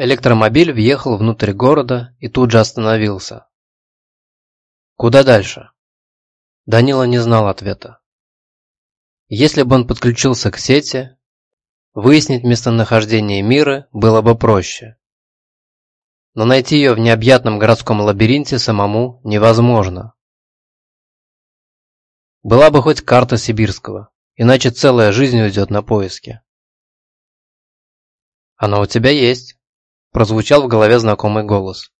Электромобиль въехал внутрь города и тут же остановился. Куда дальше? Данила не знал ответа. Если бы он подключился к сети, выяснить местонахождение мира было бы проще. Но найти ее в необъятном городском лабиринте самому невозможно. Была бы хоть карта Сибирского, иначе целая жизнь уйдет на поиски. «Она у тебя есть», – прозвучал в голове знакомый голос.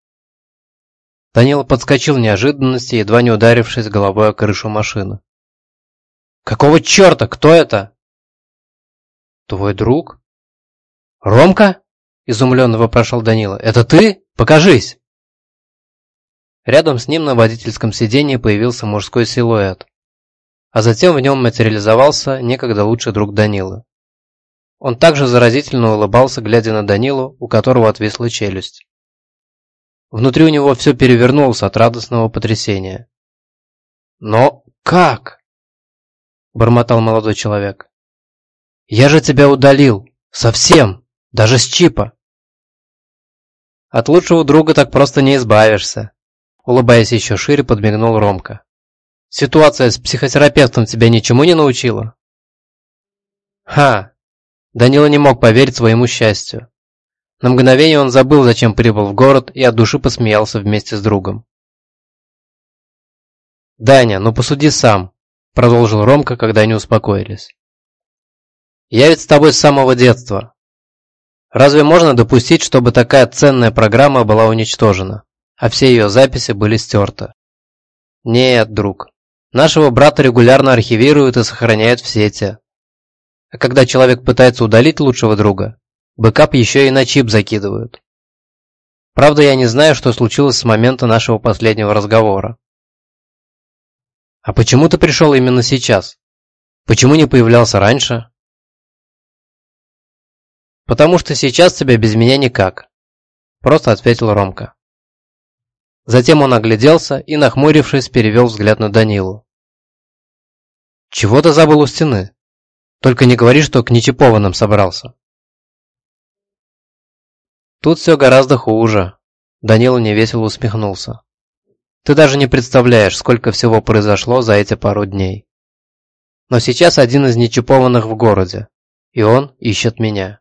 Данила подскочил в неожиданности, едва не ударившись головой о крышу машины. «Какого черта? Кто это?» «Твой друг?» «Ромка?» – изумленно вопрошал Данила. «Это ты? Покажись!» Рядом с ним на водительском сиденье появился мужской силуэт а затем в нем материализовался некогда лучший друг Данилы. Он также заразительно улыбался, глядя на Данилу, у которого отвисла челюсть. Внутри у него все перевернулось от радостного потрясения. «Но как?» – бормотал молодой человек. «Я же тебя удалил! Совсем! Даже с чипа!» «От лучшего друга так просто не избавишься!» Улыбаясь еще шире, подмигнул Ромка. Ситуация с психотерапевтом тебя ничему не научила? Ха! Данила не мог поверить своему счастью. На мгновение он забыл, зачем прибыл в город, и от души посмеялся вместе с другом. «Даня, ну посуди сам», – продолжил Ромка, когда они успокоились. «Я ведь с тобой с самого детства. Разве можно допустить, чтобы такая ценная программа была уничтожена, а все ее записи были стерты? Нет, друг, Нашего брата регулярно архивируют и сохраняют в сети. А когда человек пытается удалить лучшего друга, бэкап еще и на чип закидывают. Правда, я не знаю, что случилось с момента нашего последнего разговора. А почему ты пришел именно сейчас? Почему не появлялся раньше? Потому что сейчас тебя без меня никак. Просто ответил Ромка. Затем он огляделся и, нахмурившись, перевел взгляд на Данилу. «Чего ты забыл у стены? Только не говори, что к нечипованным собрался». «Тут все гораздо хуже», – Данила невесело усмехнулся. «Ты даже не представляешь, сколько всего произошло за эти пару дней. Но сейчас один из нечипованных в городе, и он ищет меня».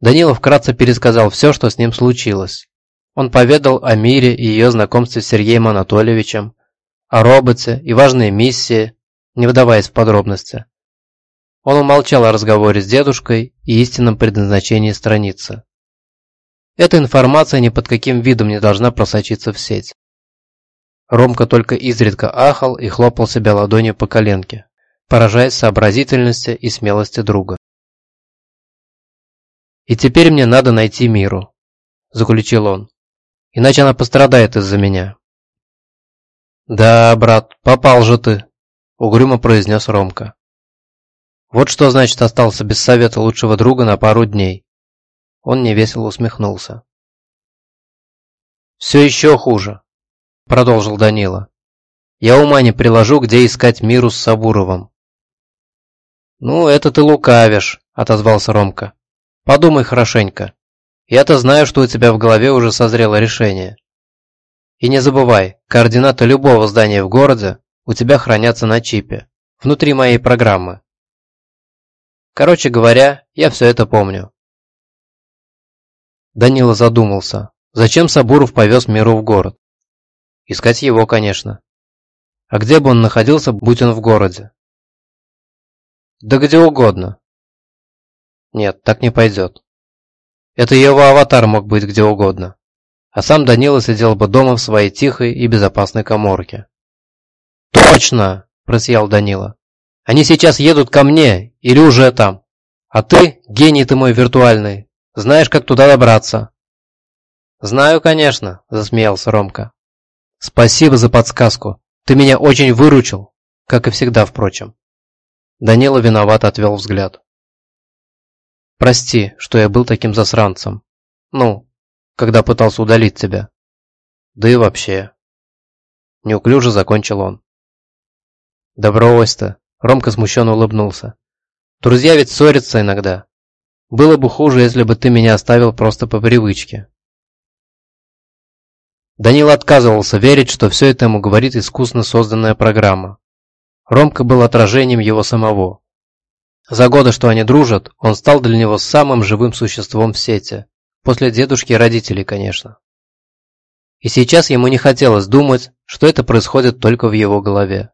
Данила вкратце пересказал все, что с ним случилось. Он поведал о мире и ее знакомстве с Сергеем Анатольевичем, о роботе и важной миссии, не выдаваясь в подробности. Он умолчал о разговоре с дедушкой и истинном предназначении страницы. Эта информация ни под каким видом не должна просочиться в сеть. Ромка только изредка ахал и хлопал себя ладонью по коленке, поражаясь сообразительности и смелости друга. «И теперь мне надо найти миру», – заключил он иначе она пострадает из-за меня». «Да, брат, попал же ты», — угрюмо произнес Ромка. «Вот что значит остался без совета лучшего друга на пару дней». Он невесело усмехнулся. «Все еще хуже», — продолжил Данила. «Я ума не приложу, где искать миру с Сабуровым». «Ну, это ты лукавишь», — отозвался Ромка. «Подумай хорошенько. Я-то знаю, что у тебя в голове уже созрело решение. И не забывай, координаты любого здания в городе у тебя хранятся на чипе, внутри моей программы. Короче говоря, я все это помню. Данила задумался. Зачем Сабуров повез Миру в город? Искать его, конечно. А где бы он находился, будь он в городе? Да где угодно. Нет, так не пойдет. Это его аватар мог быть где угодно. А сам Данила сидел бы дома в своей тихой и безопасной коморке. «Точно!» – просиял Данила. «Они сейчас едут ко мне или уже там. А ты, гений ты мой виртуальный, знаешь, как туда добраться». «Знаю, конечно», – засмеялся Ромка. «Спасибо за подсказку. Ты меня очень выручил, как и всегда, впрочем». Данила виноват отвел взгляд. Прости, что я был таким засранцем. Ну, когда пытался удалить тебя. Да и вообще. Неуклюже закончил он. Да брось ты. Ромка смущенно улыбнулся. Друзья ведь ссорятся иногда. Было бы хуже, если бы ты меня оставил просто по привычке. Данил отказывался верить, что все это ему говорит искусно созданная программа. Ромка был отражением его самого. За годы, что они дружат, он стал для него самым живым существом в сети. После дедушки и родителей, конечно. И сейчас ему не хотелось думать, что это происходит только в его голове.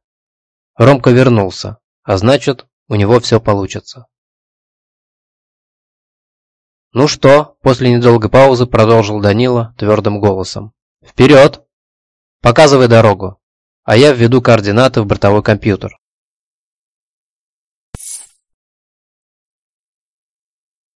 Ромка вернулся, а значит, у него все получится. «Ну что?» – после недолгой паузы продолжил Данила твердым голосом. «Вперед! Показывай дорогу, а я введу координаты в бортовой компьютер».